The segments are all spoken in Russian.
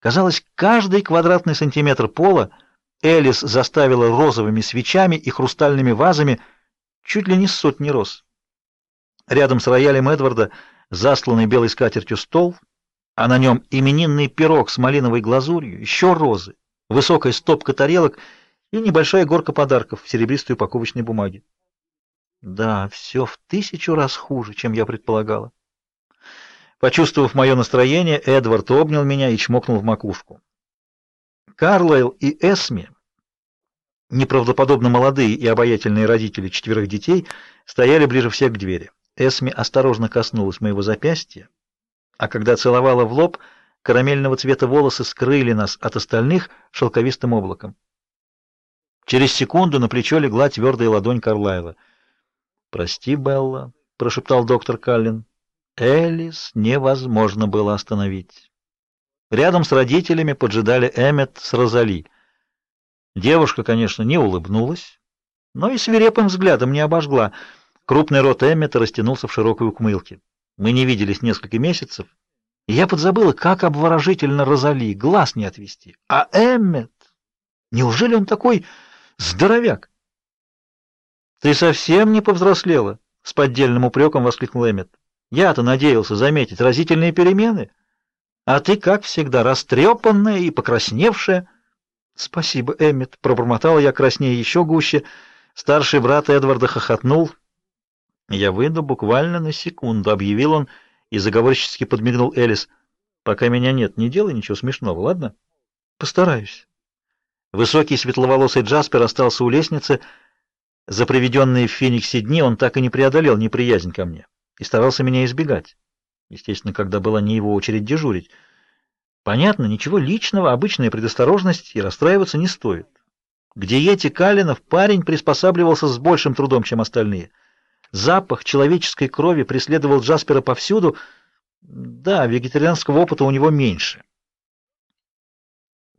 Казалось, каждый квадратный сантиметр пола Элис заставила розовыми свечами и хрустальными вазами чуть ли не сотни роз. Рядом с роялем Эдварда засланный белой скатертью стол, а на нем именинный пирог с малиновой глазурью, еще розы, высокая стопка тарелок и небольшая горка подарков в серебристой упаковочной бумаге. Да, все в тысячу раз хуже, чем я предполагала. Почувствовав мое настроение, Эдвард обнял меня и чмокнул в макушку. Карлайл и Эсми, неправдоподобно молодые и обаятельные родители четверых детей, стояли ближе всех к двери. Эсми осторожно коснулась моего запястья, а когда целовала в лоб, карамельного цвета волосы скрыли нас от остальных шелковистым облаком. Через секунду на плечо легла твердая ладонь Карлайла. "Прости, Белла", прошептал доктор Каллин. Элис невозможно было остановить. Рядом с родителями поджидали Эммет с Розали. Девушка, конечно, не улыбнулась, но и свирепым взглядом не обожгла. Крупный рот Эммета растянулся в широкой ухмылке. Мы не виделись несколько месяцев, и я подзабыла, как обворожительно Розали, глаз не отвести. А Эммет, неужели он такой здоровяк? Ты совсем не повзрослела, с поддельным упреком воскликнул Эммет. Я-то надеялся заметить разительные перемены, а ты, как всегда, растрепанная и покрасневшая. Спасибо, Эммет, пробормотала я краснее еще гуще. Старший брат Эдварда хохотнул. Я выйду буквально на секунду, объявил он и заговорщически подмигнул Элис. Пока меня нет, не делай ничего смешного, ладно? Постараюсь. Высокий светловолосый Джаспер остался у лестницы. За проведенные в Фениксе дни он так и не преодолел неприязнь ко мне и старался меня избегать. Естественно, когда была не его очередь дежурить. Понятно, ничего личного, обычная предосторожность, и расстраиваться не стоит. К диете Калинов парень приспосабливался с большим трудом, чем остальные. Запах человеческой крови преследовал Джаспера повсюду. Да, вегетарианского опыта у него меньше.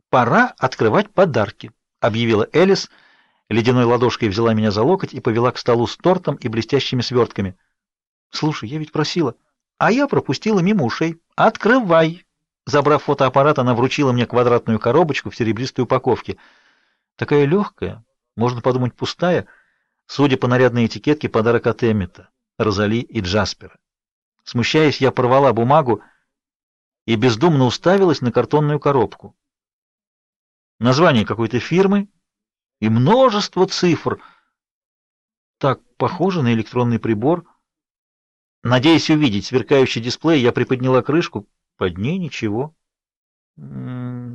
Пора открывать подарки, объявила Элис. Ледяной ладошкой взяла меня за локоть и повела к столу с тортом и блестящими свертками. Слушай, я ведь просила, а я пропустила мимо ушей. Открывай. Забрав фотоаппарат, она вручила мне квадратную коробочку в серебристой упаковке. Такая легкая, можно подумать, пустая. Судя по нарядной этикетке, подарок от Эммета, Розали и Джаспера. Смущаясь, я порвала бумагу и бездумно уставилась на картонную коробку. Название какой-то фирмы и множество цифр. Так похоже на электронный прибор. Надеясь увидеть сверкающий дисплей, я приподняла крышку. Под ней ничего.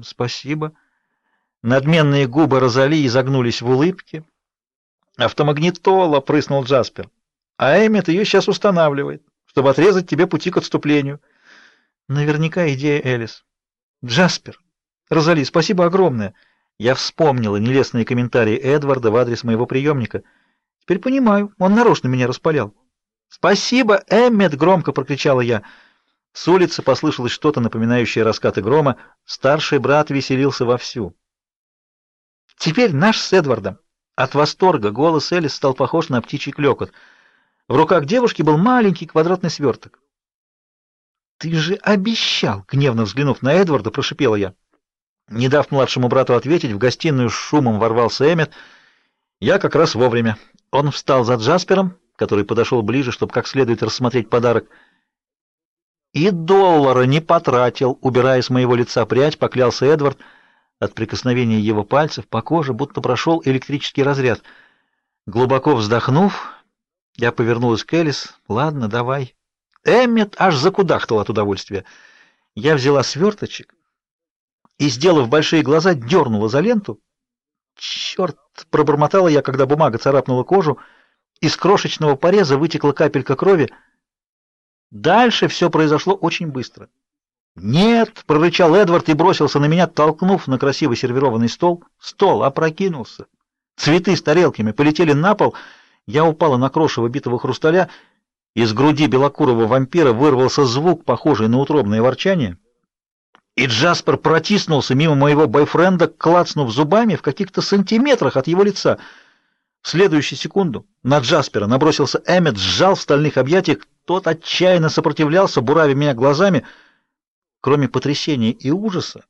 Спасибо. Надменные губы Розали изогнулись в улыбке. Автомагнитола, прыснул Джаспер. А Эммет ее сейчас устанавливает, чтобы отрезать тебе пути к отступлению. Наверняка идея Элис. Джаспер, Розали, спасибо огромное. Я вспомнила нелестные комментарии Эдварда в адрес моего приемника. Теперь понимаю, он нарочно меня распалял. Спасибо, Эммет, громко прокричала я. С улицы послышалось что-то напоминающее раскаты грома. Старший брат веселился вовсю. Теперь наш с Эдвардом от восторга голос Элис стал похож на птичий клёкот. В руках девушки был маленький квадратный сверток. Ты же обещал, гневно взглянув на Эдварда, прошипела я. Не дав младшему брату ответить, в гостиную с шумом ворвался Эммет. Я как раз вовремя. Он встал за Джаспером, который подошел ближе, чтобы как следует рассмотреть подарок. И доллара не потратил, убирая с моего лица прядь, поклялся Эдвард. От прикосновения его пальцев по коже будто прошел электрический разряд. Глубоко вздохнув, я повернулась к Элис. Ладно, давай. Эммет аж закудахтал от удовольствия. Я взяла сверточек и, сделав большие глаза, дернула за ленту. Черт! пробормотала я, когда бумага царапнула кожу. Из крошечного пореза вытекла капелька крови. Дальше все произошло очень быстро. "Нет!" прорычал Эдвард и бросился на меня, толкнув на красиво сервированный стол. Стол опрокинулся. Цветы с тарелками полетели на пол. Я упала на крошево битого хрусталя. Из груди белокурого вампира вырвался звук, похожий на утробное ворчание. И Джаспер протиснулся мимо моего бойфренда, клацнув зубами в каких-то сантиметрах от его лица. В следующую секунду на Джаспера набросился Эммет, сжал в стальных объятиях, тот отчаянно сопротивлялся, буравя меня глазами. Кроме потрясения и ужаса,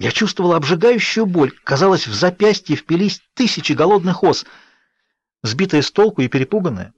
Я чувствовала обжигающую боль. Казалось, в запястье впились тысячи голодных ос. Сбитая с толку и перепуганная,